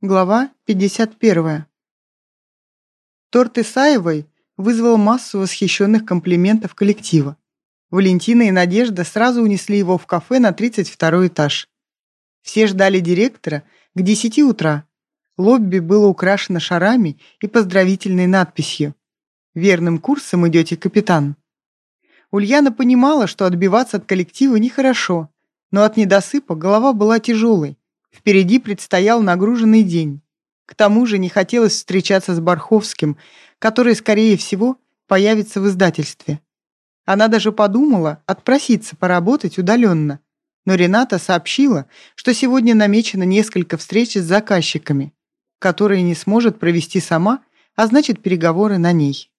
Глава 51. Торт Исаевой вызвал массу восхищенных комплиментов коллектива. Валентина и Надежда сразу унесли его в кафе на 32 этаж. Все ждали директора к 10 утра. Лобби было украшено шарами и поздравительной надписью «Верным курсом идете, капитан». Ульяна понимала, что отбиваться от коллектива нехорошо, но от недосыпа голова была тяжелой, Впереди предстоял нагруженный день. К тому же не хотелось встречаться с Барховским, который, скорее всего, появится в издательстве. Она даже подумала отпроситься поработать удаленно. Но Рената сообщила, что сегодня намечено несколько встреч с заказчиками, которые не сможет провести сама, а значит переговоры на ней.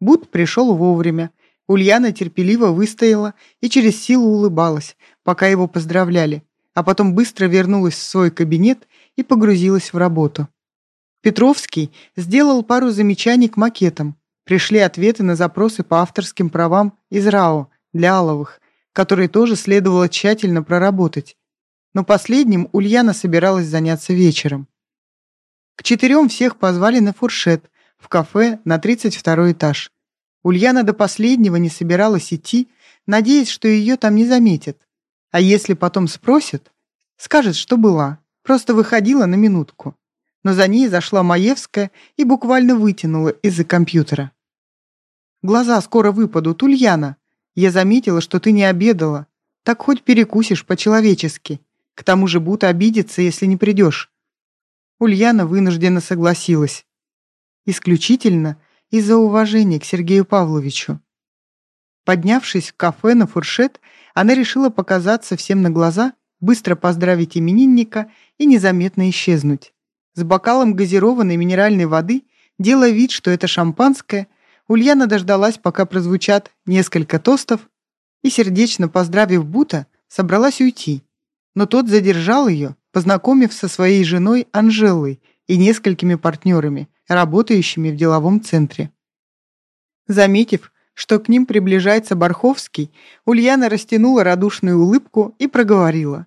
Буд пришел вовремя. Ульяна терпеливо выстояла и через силу улыбалась, пока его поздравляли – а потом быстро вернулась в свой кабинет и погрузилась в работу. Петровский сделал пару замечаний к макетам. Пришли ответы на запросы по авторским правам из РАО для Аловых, которые тоже следовало тщательно проработать. Но последним Ульяна собиралась заняться вечером. К четырем всех позвали на фуршет в кафе на 32 этаж. Ульяна до последнего не собиралась идти, надеясь, что ее там не заметят. А если потом спросят, скажет, что была, просто выходила на минутку. Но за ней зашла Маевская и буквально вытянула из-за компьютера. «Глаза скоро выпадут, Ульяна. Я заметила, что ты не обедала. Так хоть перекусишь по-человечески. К тому же Бута обидится, если не придешь». Ульяна вынужденно согласилась. Исключительно из-за уважения к Сергею Павловичу. Поднявшись в кафе на фуршет, она решила показаться всем на глаза, быстро поздравить именинника и незаметно исчезнуть. С бокалом газированной минеральной воды, делая вид, что это шампанское, Ульяна дождалась, пока прозвучат несколько тостов, и, сердечно поздравив Бута, собралась уйти. Но тот задержал ее, познакомив со своей женой Анжелой и несколькими партнерами, работающими в деловом центре. Заметив, что к ним приближается Барховский, Ульяна растянула радушную улыбку и проговорила.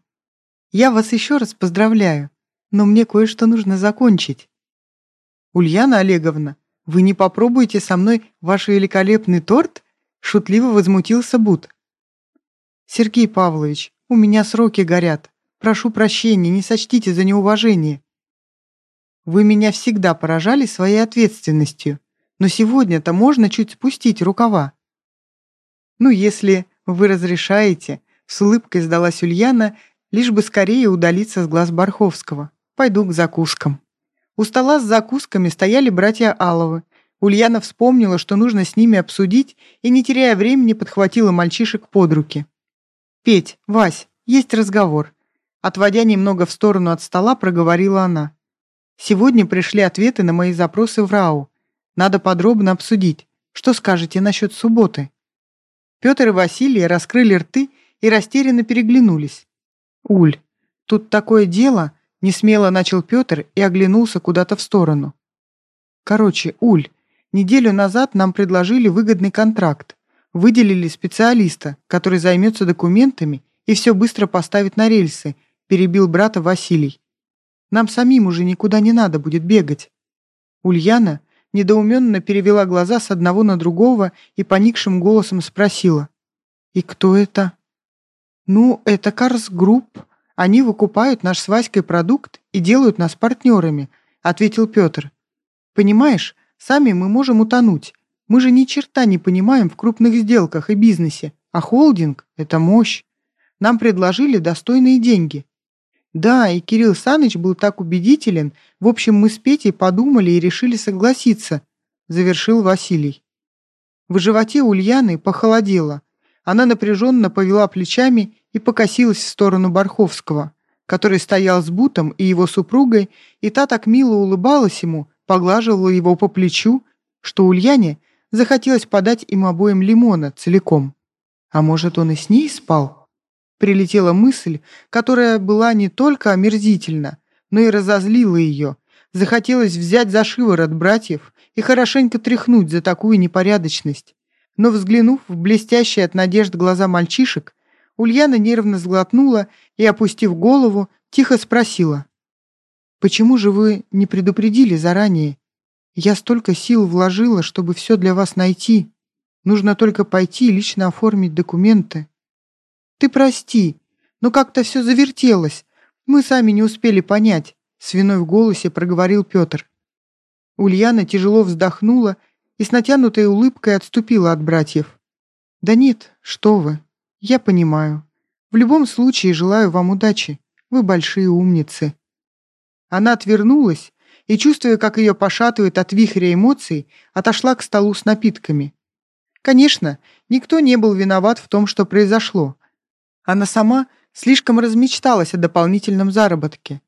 «Я вас еще раз поздравляю, но мне кое-что нужно закончить». «Ульяна Олеговна, вы не попробуете со мной ваш великолепный торт?» шутливо возмутился Бут. «Сергей Павлович, у меня сроки горят. Прошу прощения, не сочтите за неуважение». «Вы меня всегда поражали своей ответственностью», но сегодня-то можно чуть спустить рукава. Ну, если вы разрешаете, с улыбкой сдалась Ульяна, лишь бы скорее удалиться с глаз Барховского. Пойду к закускам. У стола с закусками стояли братья Аловы. Ульяна вспомнила, что нужно с ними обсудить, и, не теряя времени, подхватила мальчишек под руки. «Петь, Вась, есть разговор». Отводя немного в сторону от стола, проговорила она. «Сегодня пришли ответы на мои запросы в РАУ. Надо подробно обсудить. Что скажете насчет субботы?» Петр и Василий раскрыли рты и растерянно переглянулись. «Уль, тут такое дело!» — несмело начал Петр и оглянулся куда-то в сторону. «Короче, Уль, неделю назад нам предложили выгодный контракт. Выделили специалиста, который займется документами и все быстро поставит на рельсы», — перебил брата Василий. «Нам самим уже никуда не надо будет бегать». Ульяна недоуменно перевела глаза с одного на другого и поникшим голосом спросила. «И кто это?» «Ну, это Карс Групп. Они выкупают наш с Васькой продукт и делают нас партнерами», ответил Петр. «Понимаешь, сами мы можем утонуть. Мы же ни черта не понимаем в крупных сделках и бизнесе, а холдинг — это мощь. Нам предложили достойные деньги. Да, и Кирилл Саныч был так убедителен. В общем, мы с Петей подумали и решили согласиться, завершил Василий. В животе Ульяны похолодело. Она напряженно повела плечами и покосилась в сторону Барховского, который стоял с Бутом и его супругой, и та так мило улыбалась ему, поглаживала его по плечу, что Ульяне захотелось подать им обоим лимона целиком. А может, он и с ней спал? Прилетела мысль, которая была не только омерзительна, но и разозлила ее. Захотелось взять за шиворот братьев и хорошенько тряхнуть за такую непорядочность. Но взглянув в блестящие от надежд глаза мальчишек, Ульяна нервно сглотнула и, опустив голову, тихо спросила. Почему же вы не предупредили заранее? Я столько сил вложила, чтобы все для вас найти. Нужно только пойти и лично оформить документы. Ты прости, но как-то все завертелось. Мы сами не успели понять, с виной в голосе проговорил Петр. Ульяна тяжело вздохнула и с натянутой улыбкой отступила от братьев. «Да нет, что вы, я понимаю. В любом случае желаю вам удачи. Вы большие умницы». Она отвернулась и, чувствуя, как ее пошатывает от вихря эмоций, отошла к столу с напитками. Конечно, никто не был виноват в том, что произошло. Она сама слишком размечталась о дополнительном заработке.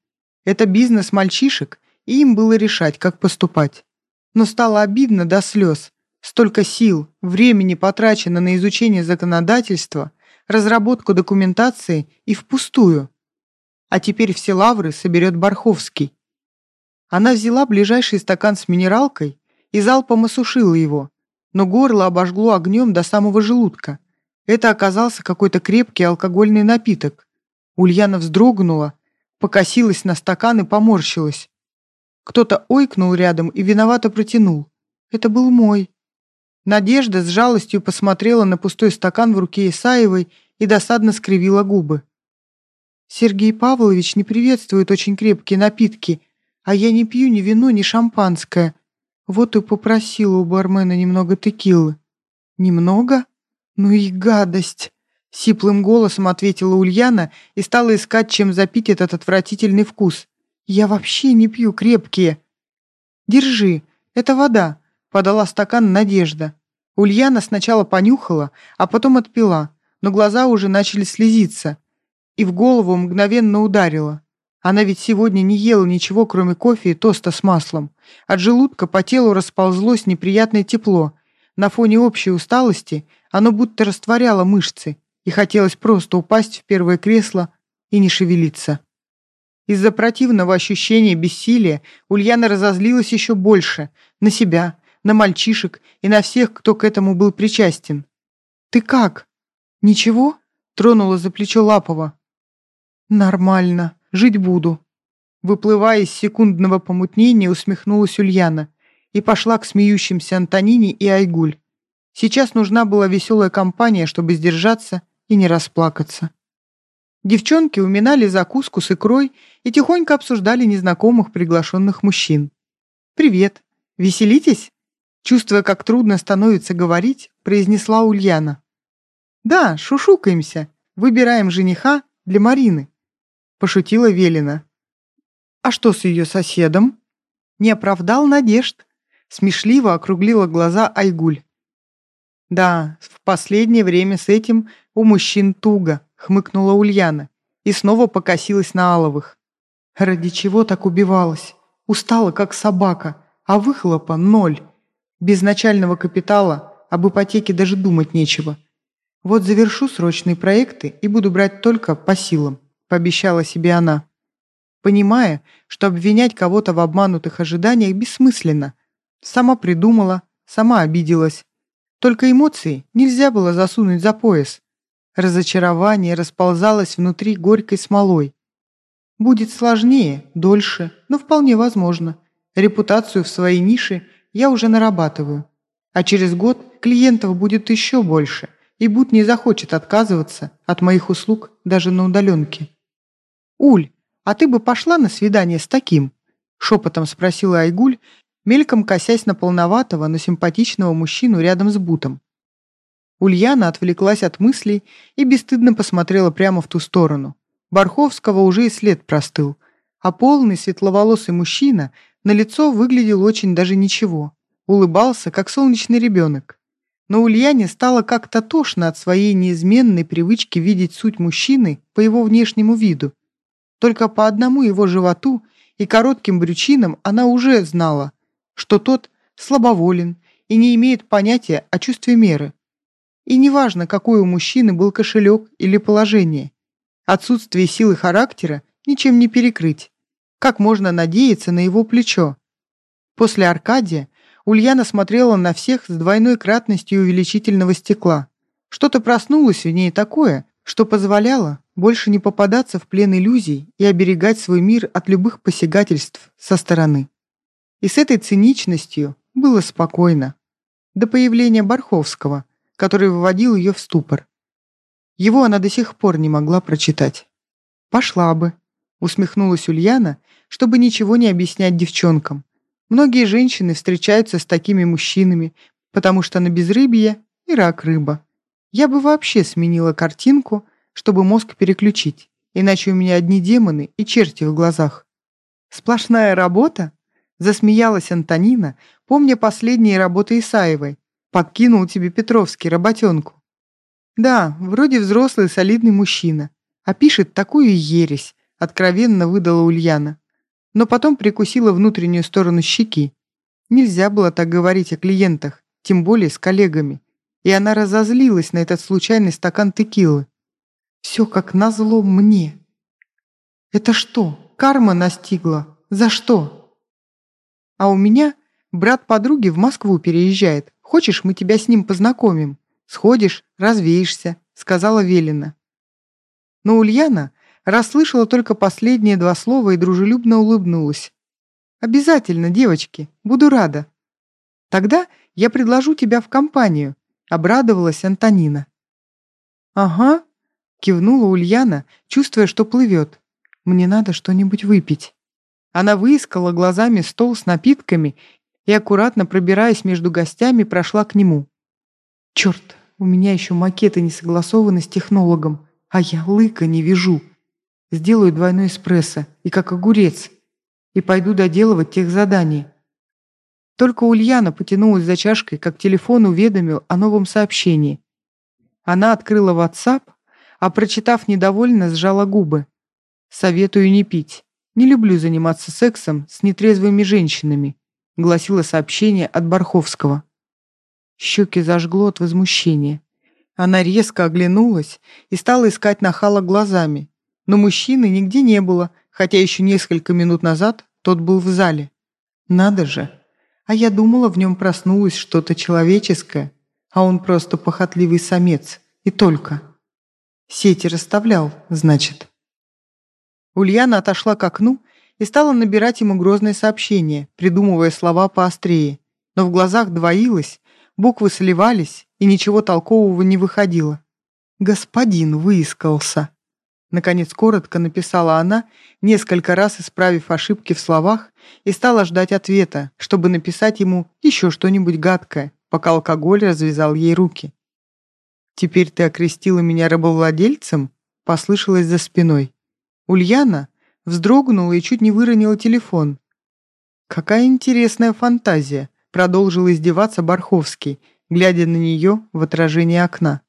Это бизнес мальчишек, и им было решать, как поступать. Но стало обидно до слез. Столько сил, времени потрачено на изучение законодательства, разработку документации и впустую. А теперь все лавры соберет Барховский. Она взяла ближайший стакан с минералкой и залпом осушила его, но горло обожгло огнем до самого желудка. Это оказался какой-то крепкий алкогольный напиток. Ульяна вздрогнула, покосилась на стакан и поморщилась. Кто-то ойкнул рядом и виновато протянул. Это был мой. Надежда с жалостью посмотрела на пустой стакан в руке Исаевой и досадно скривила губы. «Сергей Павлович не приветствует очень крепкие напитки, а я не пью ни вино, ни шампанское. Вот и попросила у бармена немного текилы». «Немного? Ну и гадость!» Сиплым голосом ответила Ульяна и стала искать, чем запить этот отвратительный вкус. «Я вообще не пью крепкие». «Держи, это вода», — подала стакан Надежда. Ульяна сначала понюхала, а потом отпила, но глаза уже начали слезиться, и в голову мгновенно ударило. Она ведь сегодня не ела ничего, кроме кофе и тоста с маслом. От желудка по телу расползлось неприятное тепло. На фоне общей усталости оно будто растворяло мышцы, и хотелось просто упасть в первое кресло и не шевелиться. Из-за противного ощущения бессилия Ульяна разозлилась еще больше. На себя, на мальчишек и на всех, кто к этому был причастен. «Ты как? Ничего?» — тронула за плечо Лапова. «Нормально. Жить буду». Выплывая из секундного помутнения, усмехнулась Ульяна и пошла к смеющимся Антонине и Айгуль. Сейчас нужна была веселая компания, чтобы сдержаться и не расплакаться. Девчонки уминали закуску с икрой и тихонько обсуждали незнакомых приглашенных мужчин. «Привет! Веселитесь?» Чувствуя, как трудно становится говорить, произнесла Ульяна. «Да, шушукаемся. Выбираем жениха для Марины», — пошутила Велина. «А что с ее соседом?» «Не оправдал надежд», — смешливо округлила глаза Айгуль. «Да, в последнее время с этим у мужчин туго», хмыкнула Ульяна и снова покосилась на Аловых. Ради чего так убивалась? Устала, как собака, а выхлопа ноль. Без начального капитала об ипотеке даже думать нечего. Вот завершу срочные проекты и буду брать только по силам, пообещала себе она. Понимая, что обвинять кого-то в обманутых ожиданиях бессмысленно. Сама придумала, сама обиделась. Только эмоции нельзя было засунуть за пояс. Разочарование расползалось внутри горькой смолой. Будет сложнее, дольше, но вполне возможно. Репутацию в своей нише я уже нарабатываю. А через год клиентов будет еще больше, и Буд не захочет отказываться от моих услуг даже на удаленке. «Уль, а ты бы пошла на свидание с таким?» шепотом спросила Айгуль, мельком косясь на полноватого, но симпатичного мужчину рядом с Бутом. Ульяна отвлеклась от мыслей и бесстыдно посмотрела прямо в ту сторону. Барховского уже и след простыл, а полный светловолосый мужчина на лицо выглядел очень даже ничего. Улыбался, как солнечный ребенок. Но Ульяне стало как-то тошно от своей неизменной привычки видеть суть мужчины по его внешнему виду. Только по одному его животу и коротким брючинам она уже знала, что тот слабоволен и не имеет понятия о чувстве меры. И неважно, какой у мужчины был кошелек или положение. Отсутствие силы характера ничем не перекрыть. Как можно надеяться на его плечо? После Аркадия Ульяна смотрела на всех с двойной кратностью увеличительного стекла. Что-то проснулось в ней такое, что позволяло больше не попадаться в плен иллюзий и оберегать свой мир от любых посягательств со стороны. И с этой циничностью было спокойно. До появления Барховского, который выводил ее в ступор. Его она до сих пор не могла прочитать. «Пошла бы», — усмехнулась Ульяна, чтобы ничего не объяснять девчонкам. Многие женщины встречаются с такими мужчинами, потому что на безрыбье и рак рыба. Я бы вообще сменила картинку, чтобы мозг переключить, иначе у меня одни демоны и черти в глазах. Сплошная работа? Засмеялась Антонина, помня последние работы Исаевой. Подкинул тебе Петровский работенку. Да, вроде взрослый солидный мужчина, а пишет такую ересь, откровенно выдала Ульяна. Но потом прикусила внутреннюю сторону щеки. Нельзя было так говорить о клиентах, тем более с коллегами. И она разозлилась на этот случайный стакан текилы. Все как назло мне. Это что, карма настигла? За что? А у меня брат подруги в Москву переезжает. Хочешь, мы тебя с ним познакомим? Сходишь, развеешься», — сказала Велина. Но Ульяна расслышала только последние два слова и дружелюбно улыбнулась. «Обязательно, девочки, буду рада. Тогда я предложу тебя в компанию», — обрадовалась Антонина. «Ага», — кивнула Ульяна, чувствуя, что плывет. «Мне надо что-нибудь выпить». Она выискала глазами стол с напитками и, аккуратно пробираясь между гостями, прошла к нему. «Черт, у меня еще макеты не согласованы с технологом, а я лыка не вижу. Сделаю двойной эспрессо и как огурец. И пойду доделывать тех заданий. Только Ульяна потянулась за чашкой, как телефон уведомил о новом сообщении. Она открыла WhatsApp, а, прочитав недовольно, сжала губы. «Советую не пить. Не люблю заниматься сексом с нетрезвыми женщинами», гласило сообщение от Барховского. Щеки зажгло от возмущения. Она резко оглянулась и стала искать нахала глазами. Но мужчины нигде не было, хотя еще несколько минут назад тот был в зале. Надо же. А я думала, в нем проснулось что-то человеческое, а он просто похотливый самец. И только. Сети расставлял, значит. Ульяна отошла к окну и стала набирать ему грозное сообщение, придумывая слова поострее. Но в глазах двоилось, Буквы сливались, и ничего толкового не выходило. «Господин выискался», — наконец коротко написала она, несколько раз исправив ошибки в словах, и стала ждать ответа, чтобы написать ему еще что-нибудь гадкое, пока алкоголь развязал ей руки. «Теперь ты окрестила меня рабовладельцем?» — послышалось за спиной. Ульяна вздрогнула и чуть не выронила телефон. «Какая интересная фантазия!» продолжил издеваться Барховский, глядя на нее в отражение окна.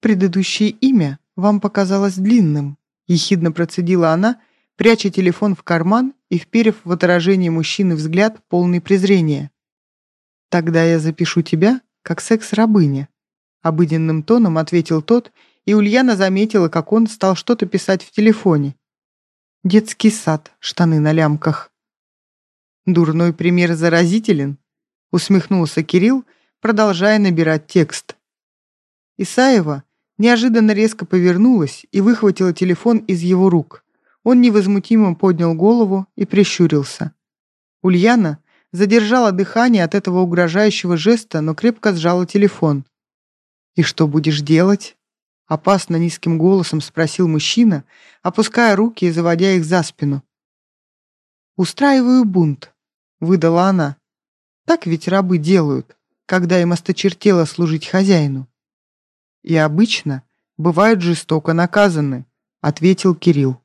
«Предыдущее имя вам показалось длинным», ехидно процедила она, пряча телефон в карман и вперев в отражение мужчины взгляд полный презрения. «Тогда я запишу тебя как секс-рабыня», обыденным тоном ответил тот, и Ульяна заметила, как он стал что-то писать в телефоне. «Детский сад, штаны на лямках». «Дурной пример заразителен», — усмехнулся Кирилл, продолжая набирать текст. Исаева неожиданно резко повернулась и выхватила телефон из его рук. Он невозмутимо поднял голову и прищурился. Ульяна задержала дыхание от этого угрожающего жеста, но крепко сжала телефон. «И что будешь делать?» Опасно низким голосом спросил мужчина, опуская руки и заводя их за спину. «Устраиваю бунт», выдала она. Так ведь рабы делают, когда им осточертело служить хозяину. И обычно бывают жестоко наказаны, ответил Кирилл.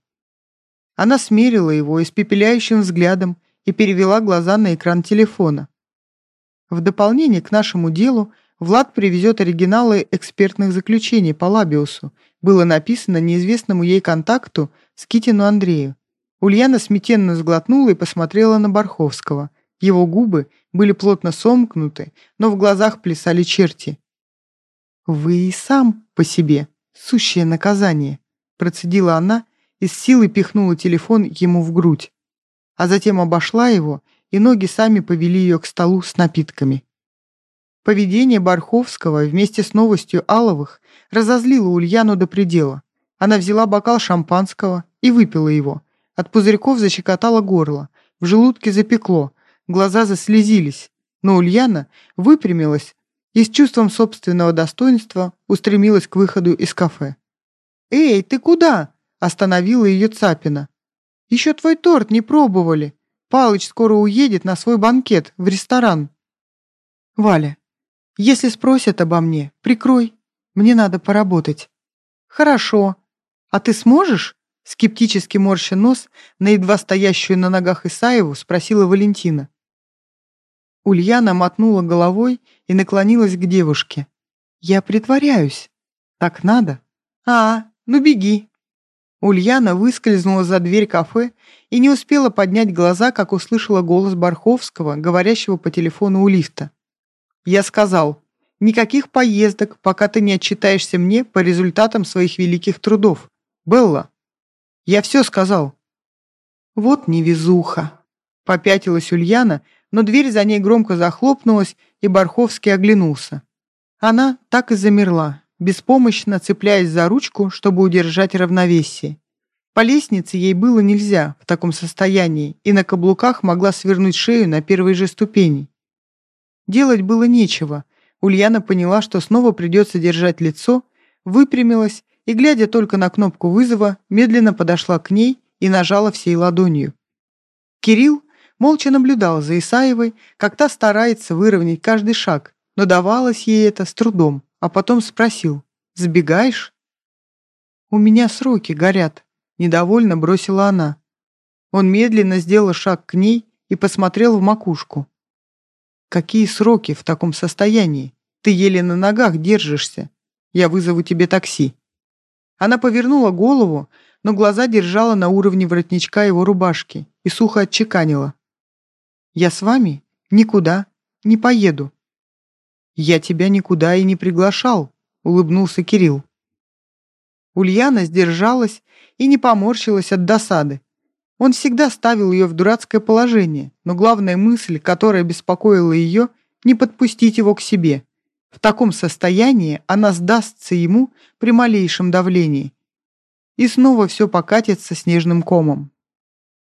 Она смерила его испепеляющим взглядом и перевела глаза на экран телефона. В дополнение к нашему делу Влад привезет оригиналы экспертных заключений по Лабиусу. Было написано неизвестному ей контакту Скитину Андрею. Ульяна сметенно сглотнула и посмотрела на Барховского. Его губы были плотно сомкнуты, но в глазах плясали черти. «Вы и сам по себе, сущее наказание», процедила она и с силой пихнула телефон ему в грудь, а затем обошла его, и ноги сами повели ее к столу с напитками. Поведение Барховского вместе с новостью Аловых разозлило Ульяну до предела. Она взяла бокал шампанского и выпила его. От пузырьков защекотало горло, в желудке запекло, глаза заслезились. Но Ульяна выпрямилась и с чувством собственного достоинства устремилась к выходу из кафе. «Эй, ты куда?» – остановила ее Цапина. «Еще твой торт не пробовали. Палыч скоро уедет на свой банкет в ресторан». «Валя, если спросят обо мне, прикрой. Мне надо поработать». «Хорошо. А ты сможешь?» Скептически морща нос на едва стоящую на ногах Исаеву спросила Валентина. Ульяна мотнула головой и наклонилась к девушке. «Я притворяюсь. Так надо?» «А, ну беги». Ульяна выскользнула за дверь кафе и не успела поднять глаза, как услышала голос Барховского, говорящего по телефону у лифта. «Я сказал, никаких поездок, пока ты не отчитаешься мне по результатам своих великих трудов. Белла, я все сказал». «Вот невезуха», — попятилась Ульяна, но дверь за ней громко захлопнулась, и Барховский оглянулся. Она так и замерла, беспомощно цепляясь за ручку, чтобы удержать равновесие. По лестнице ей было нельзя в таком состоянии, и на каблуках могла свернуть шею на первой же ступени. Делать было нечего. Ульяна поняла, что снова придется держать лицо, выпрямилась и, глядя только на кнопку вызова, медленно подошла к ней и нажала всей ладонью. Кирилл молча наблюдал за Исаевой, как та старается выровнять каждый шаг, но давалось ей это с трудом, а потом спросил «Сбегаешь?» «У меня сроки горят», — недовольно бросила она. Он медленно сделал шаг к ней и посмотрел в макушку. «Какие сроки в таком состоянии? Ты еле на ногах держишься. Я вызову тебе такси». Она повернула голову, но глаза держала на уровне воротничка его рубашки и сухо отчеканила. Я с вами никуда не поеду». «Я тебя никуда и не приглашал», — улыбнулся Кирилл. Ульяна сдержалась и не поморщилась от досады. Он всегда ставил ее в дурацкое положение, но главная мысль, которая беспокоила ее, не подпустить его к себе. В таком состоянии она сдастся ему при малейшем давлении. И снова все покатится снежным комом.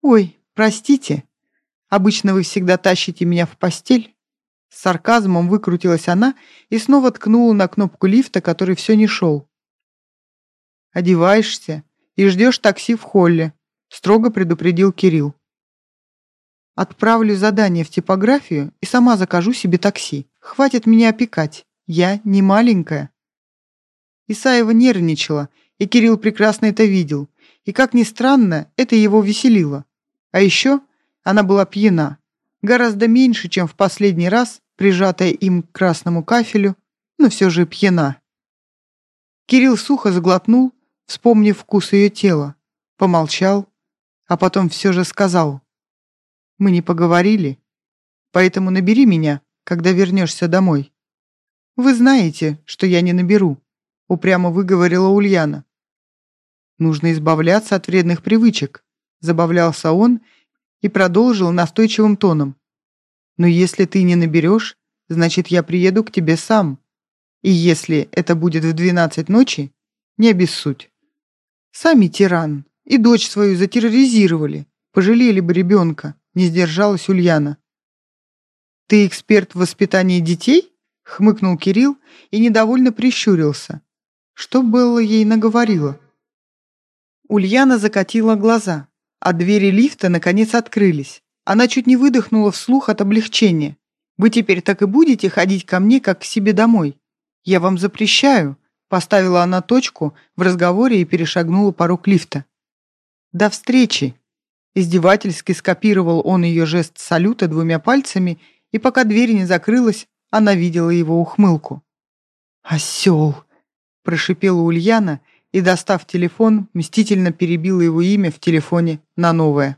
«Ой, простите», Обычно вы всегда тащите меня в постель». С сарказмом выкрутилась она и снова ткнула на кнопку лифта, который все не шел. «Одеваешься и ждешь такси в холле», — строго предупредил Кирилл. «Отправлю задание в типографию и сама закажу себе такси. Хватит меня опекать. Я не маленькая». Исаева нервничала, и Кирилл прекрасно это видел. И, как ни странно, это его веселило. А еще она была пьяна. Гораздо меньше, чем в последний раз, прижатая им к красному кафелю, но все же пьяна. Кирилл сухо заглотнул, вспомнив вкус ее тела, помолчал, а потом все же сказал. «Мы не поговорили, поэтому набери меня, когда вернешься домой». «Вы знаете, что я не наберу», — упрямо выговорила Ульяна. «Нужно избавляться от вредных привычек», — забавлялся он и продолжил настойчивым тоном. «Но если ты не наберешь, значит, я приеду к тебе сам. И если это будет в двенадцать ночи, не обессудь. Сами тиран и дочь свою затерроризировали, пожалели бы ребенка, не сдержалась Ульяна. «Ты эксперт в воспитании детей?» — хмыкнул Кирилл и недовольно прищурился. Что Белла ей наговорила? Ульяна закатила глаза а двери лифта наконец открылись. Она чуть не выдохнула вслух от облегчения. «Вы теперь так и будете ходить ко мне, как к себе домой? Я вам запрещаю», — поставила она точку в разговоре и перешагнула порог лифта. «До встречи!» Издевательски скопировал он ее жест салюта двумя пальцами, и пока дверь не закрылась, она видела его ухмылку. «Осел!» – прошипела Ульяна и, достав телефон, мстительно перебила его имя в телефоне на новое.